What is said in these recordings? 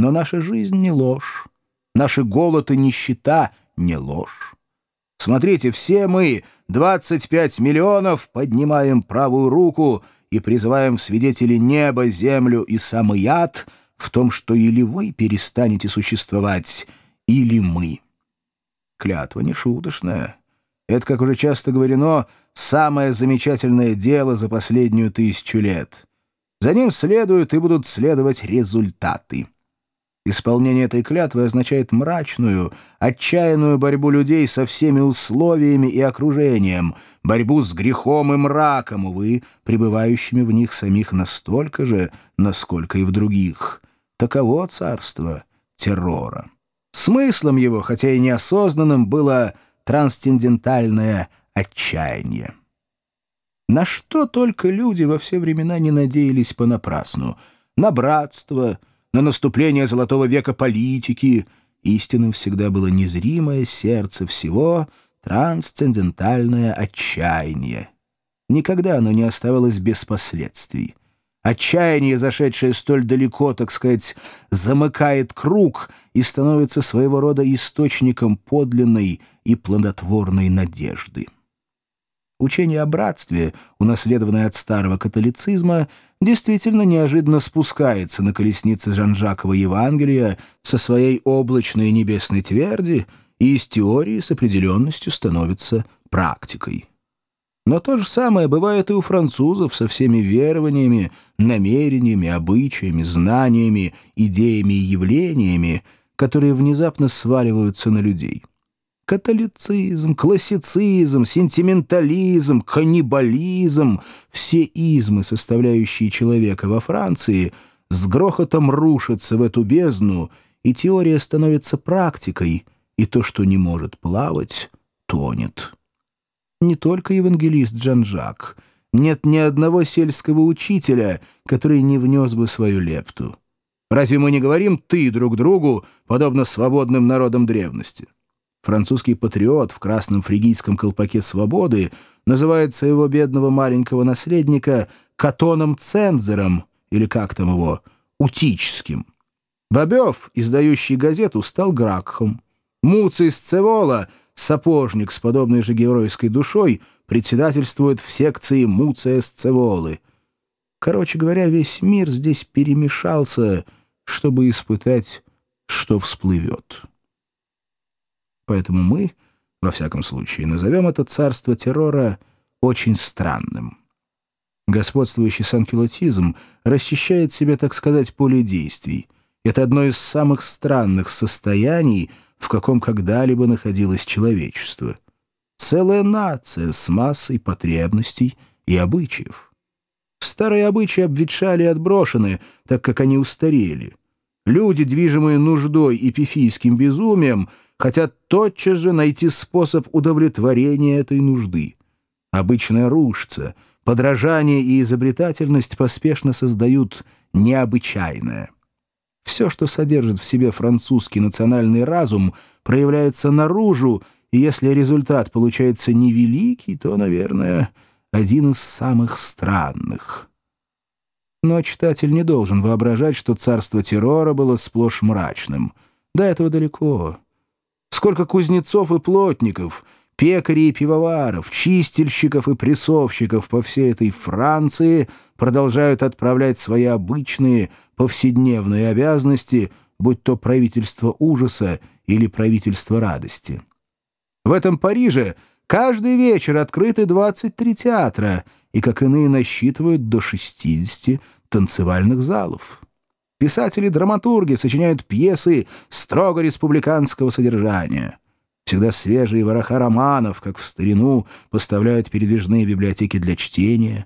Но наша жизнь не ложь, наши голод и нищета не ложь. Смотрите, все мы, 25 миллионов, поднимаем правую руку и призываем в свидетели небо, землю и самый ад в том, что или вы перестанете существовать, или мы. Клятва не шуточная. Это, как уже часто говорено, самое замечательное дело за последнюю тысячу лет. За ним следуют и будут следовать результаты. Исполнение этой клятвы означает мрачную, отчаянную борьбу людей со всеми условиями и окружением, борьбу с грехом и мраком, увы, пребывающими в них самих настолько же, насколько и в других. Таково царство террора. Смыслом его, хотя и неосознанным, было трансцендентальное отчаяние. На что только люди во все времена не надеялись понапрасну. На братство — на наступление золотого века политики. Истинным всегда было незримое сердце всего, трансцендентальное отчаяние. Никогда оно не оставалось без последствий. Отчаяние, зашедшее столь далеко, так сказать, замыкает круг и становится своего рода источником подлинной и плодотворной надежды. Учение о братстве, унаследованное от старого католицизма, действительно неожиданно спускается на колеснице Жан-Жакова Евангелия со своей облачной небесной тверди и из теории с определенностью становится практикой. Но то же самое бывает и у французов со всеми верованиями, намерениями, обычаями, знаниями, идеями и явлениями, которые внезапно сваливаются на людей. Католицизм, классицизм, сентиментализм, каннибализм — все измы, составляющие человека во Франции, с грохотом рушатся в эту бездну, и теория становится практикой, и то, что не может плавать, тонет. Не только евангелист Джан-Жак. Нет ни одного сельского учителя, который не внес бы свою лепту. Разве мы не говорим «ты» друг другу, подобно свободным народам древности? Французский патриот в красном фригийском колпаке свободы называет своего бедного маленького наследника Катоном Цензером, или как там его, Утическим. Бобев, издающий газету, стал Гракхом. Муций Сцевола, сапожник с подобной же геройской душой, председательствует в секции Муция Сцеволы. Короче говоря, весь мир здесь перемешался, чтобы испытать, что всплывет. Поэтому мы, во всяком случае, назовем это царство террора очень странным. Господствующий санкелотизм расчищает себе, так сказать, поле действий. Это одно из самых странных состояний, в каком когда-либо находилось человечество. Целая нация с массой потребностей и обычаев. Старые обычаи обветшали и отброшены, так как они устарели. Люди, движимые нуждой и пифийским безумием, хотят тотчас же найти способ удовлетворения этой нужды. Обычная рушится, подражание и изобретательность поспешно создают необычайное. Все, что содержит в себе французский национальный разум, проявляется наружу, и если результат получается невеликий, то, наверное, один из самых странных. Но читатель не должен воображать, что царство террора было сплошь мрачным. До этого далеко. Сколько кузнецов и плотников, пекарей и пивоваров, чистильщиков и прессовщиков по всей этой Франции продолжают отправлять свои обычные повседневные обязанности, будь то правительство ужаса или правительство радости. В этом Париже каждый вечер открыты 23 театра, и, как иные, насчитывают до 60 танцевальных залов. Писатели-драматурги сочиняют пьесы строго республиканского содержания. Всегда свежие вороха романов, как в старину, поставляют передвижные библиотеки для чтения.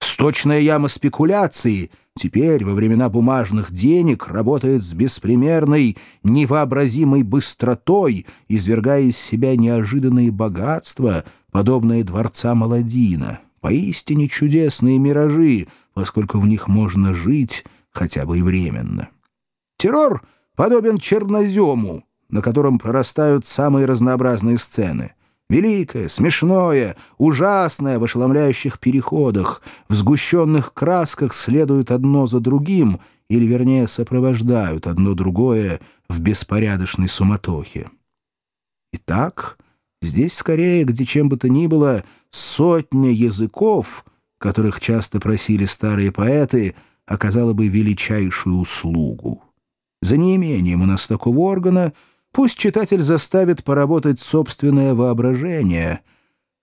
Сточная яма спекуляции теперь, во времена бумажных денег, работает с беспримерной, невообразимой быстротой, извергая из себя неожиданные богатства, подобные дворца Маладина. Поистине чудесные миражи, поскольку в них можно жить, хотя бы и временно. Террор подобен чернозему, на котором прорастают самые разнообразные сцены. Великое, смешное, ужасное в ошеломляющих переходах, в сгущенных красках следуют одно за другим, или, вернее, сопровождают одно другое в беспорядочной суматохе. Итак, здесь скорее, где чем бы то ни было, сотня языков, которых часто просили старые поэты, оказала бы величайшую услугу. За неимением у нас такого органа — Пусть читатель заставит поработать собственное воображение,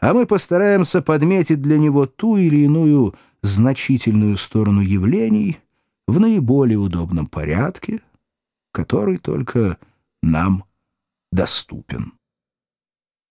а мы постараемся подметить для него ту или иную значительную сторону явлений в наиболее удобном порядке, который только нам доступен.